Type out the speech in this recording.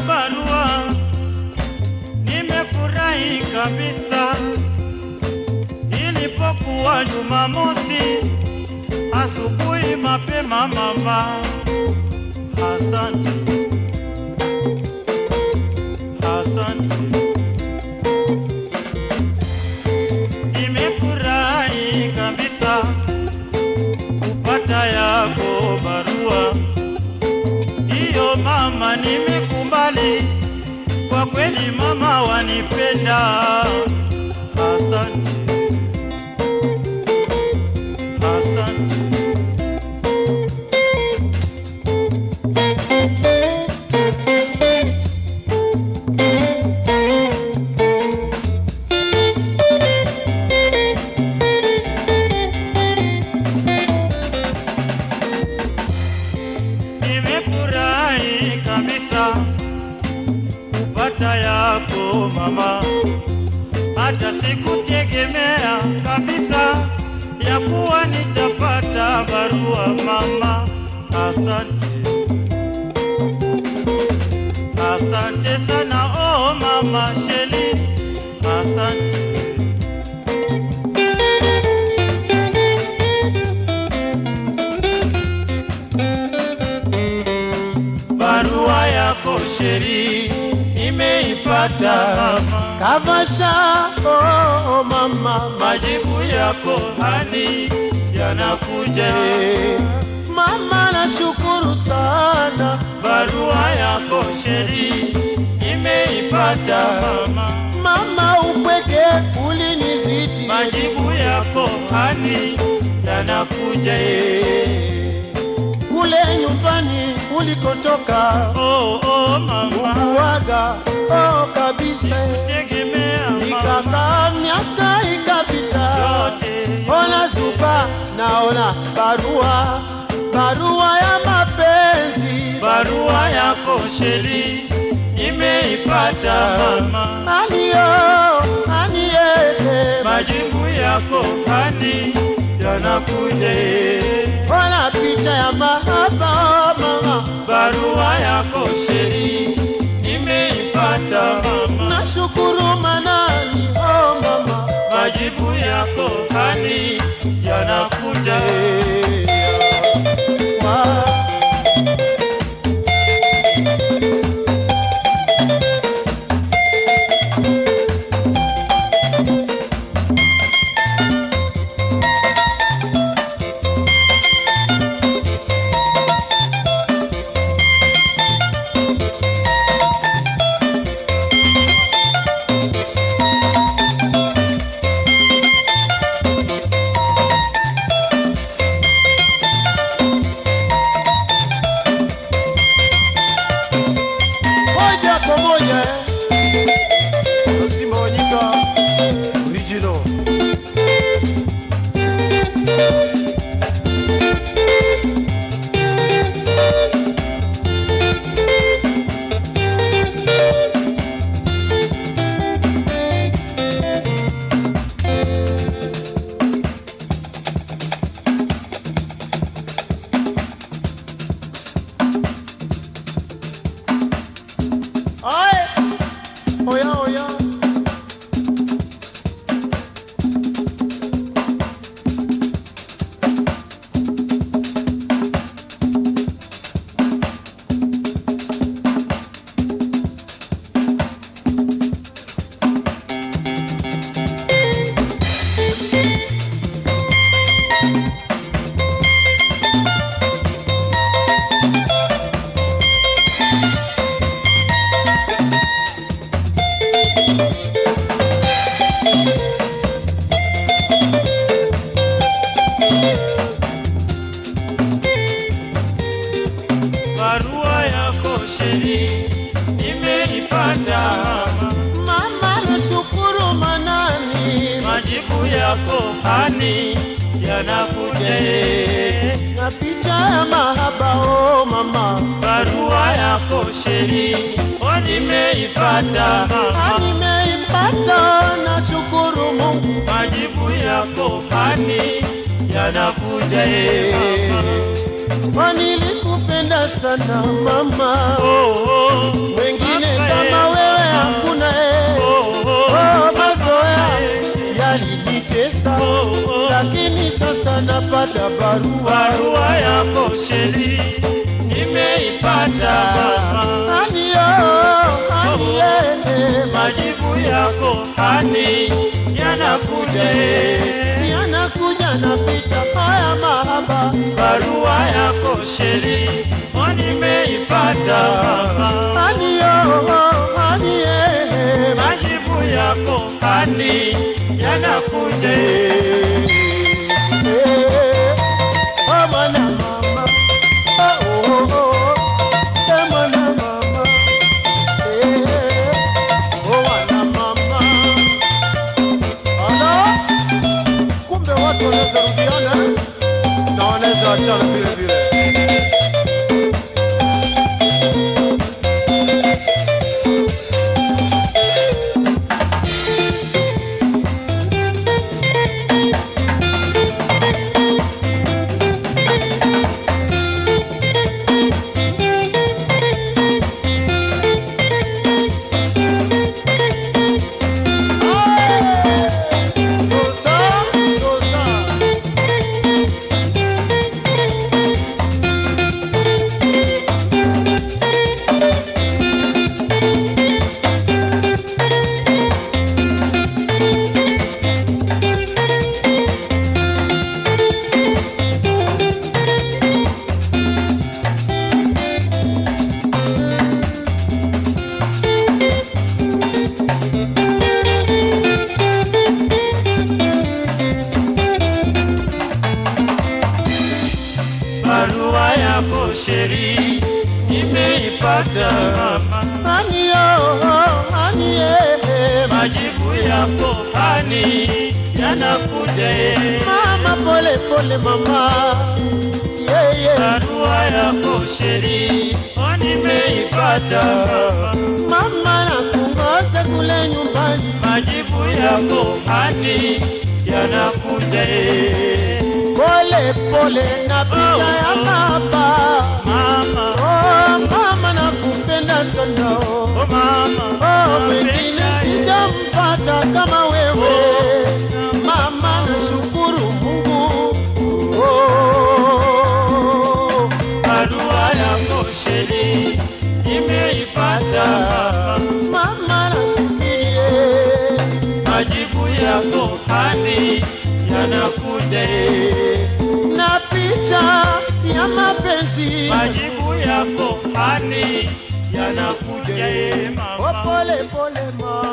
barua, nimefurahi kabisa. Ilipokuwa Jumamosi asubuhi mapema, mama, asante, asante. Nimefurahi kabisa kupata yako barua hiyo mama, nimekubali kwa kweli mama, wanipenda. Hata sikutegemea kabisa ya kuwa nitapata barua mama. Asante, asante sana oh mama Sheli, asante. Barua yako Sheri nimeipata Kavasha, oh, oh mama, majibu yako hani yanakuja. mama nashukuru sana, Barua yako Sheri nimeipata mama, mama upweke ulinizidi, majibu yako hani yanakuja. Kule nyumbani ulikotoka. Oh, oh mama, ukuaga, oh kabisa, tegemea mama. Ikakaa miaka ikapita, ona zuba, naona barua, barua ya mapenzi, barua yako Sheri. Nimeipata mama, aniyo aniyete majibu yako hani yanakuja. Picha ya mahaba mama, Barua yako Sheri nimeipata mama, nashukuru manani, oh mama, majibu yako hani Sheri imenipata mama, Mama nashukuru manani, majibu yako hani yanakuja. na picha ya mahaba oh mama, Barua yako Sheri o nimeipata mama, nimeipata, nashukuru Mungu. majibu yako hani yanakuja. Oh, nilikupenda sana mama, oh, oh, wengine kama eh, wewe hakuna eh. Oh, oh, Oh, mazoea eh, yalinitesa, Oh, oh. lakini sasa napata barua. Barua yako sheri nimeipata. Mama Anio, anie, majibu yako hani yanakuja picha haya mahaba barua yako sheri o nimeipata Anio, anie, majibu yako hani yanakuja nimeipata mama Anio, anie, majibu yako hani yanakuja mama pole pole mama. Yeah, yeah. barua yako sheri o nimeipata mama nakungoja kule nyumbani, majibu yako hani yanakuja pole pole na picha ya baba. Oh, oh. mama sana. oh mama Oh, mwingine sijampata kama wewe. Mama nashukuru Mungu. Oh, barua yako sheri nimeipata mama nasubirie. majibu yako hani yanakuja Na picha ya mapenzi. majibu yako hani yanakuja Oh, pole pole mama.